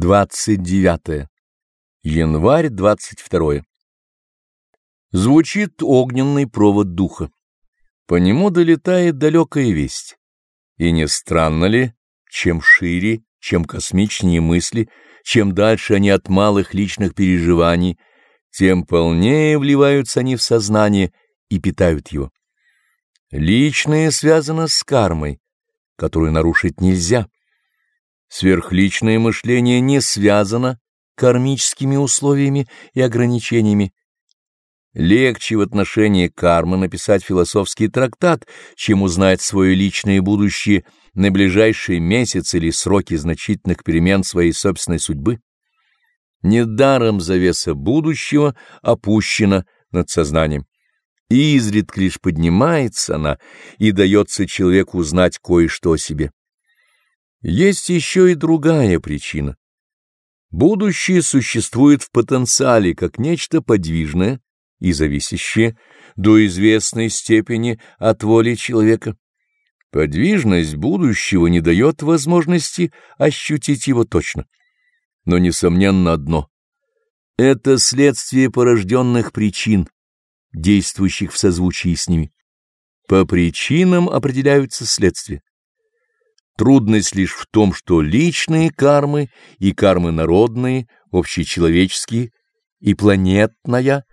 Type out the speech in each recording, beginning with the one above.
29. Январь 22. Звучит огненный провод духа. По нему долетает далекая весть. И не странно ли, чем шире, чем космичнее мысли, чем дальше они от малых личных переживаний, тем полнее вливаются они в сознание и питают его. Личное связано с кармой, которую нарушить нельзя. Сверхличное мышление не связано кармическими условиями и ограничениями. Легче в отношении кармы написать философский трактат, чем узнать свое личное будущее на ближайшие месяцы или сроки значительных перемен своей собственной судьбы. Недаром завеса будущего опущена над сознанием. И изредка лишь поднимается она, и дается человеку узнать кое-что о себе. Есть еще и другая причина. Будущее существует в потенциале как нечто подвижное и зависящее до известной степени от воли человека. Подвижность будущего не дает возможности ощутить его точно. Но, несомненно, одно — это следствие порожденных причин, действующих в созвучии с ними. По причинам определяются следствия. Трудность лишь в том, что личные кармы и кармы народные, общечеловеческие и планетная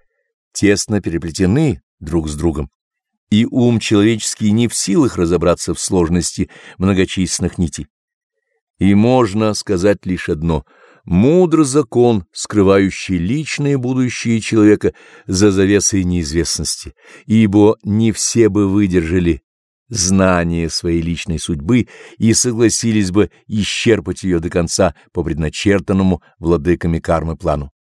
тесно переплетены друг с другом, и ум человеческий не в силах разобраться в сложности многочисленных нитей. И можно сказать лишь одно — мудр закон, скрывающий личное будущее человека за завесой неизвестности, ибо не все бы выдержали знание своей личной судьбы и согласились бы исчерпать ее до конца по предначертанному владыками кармы плану.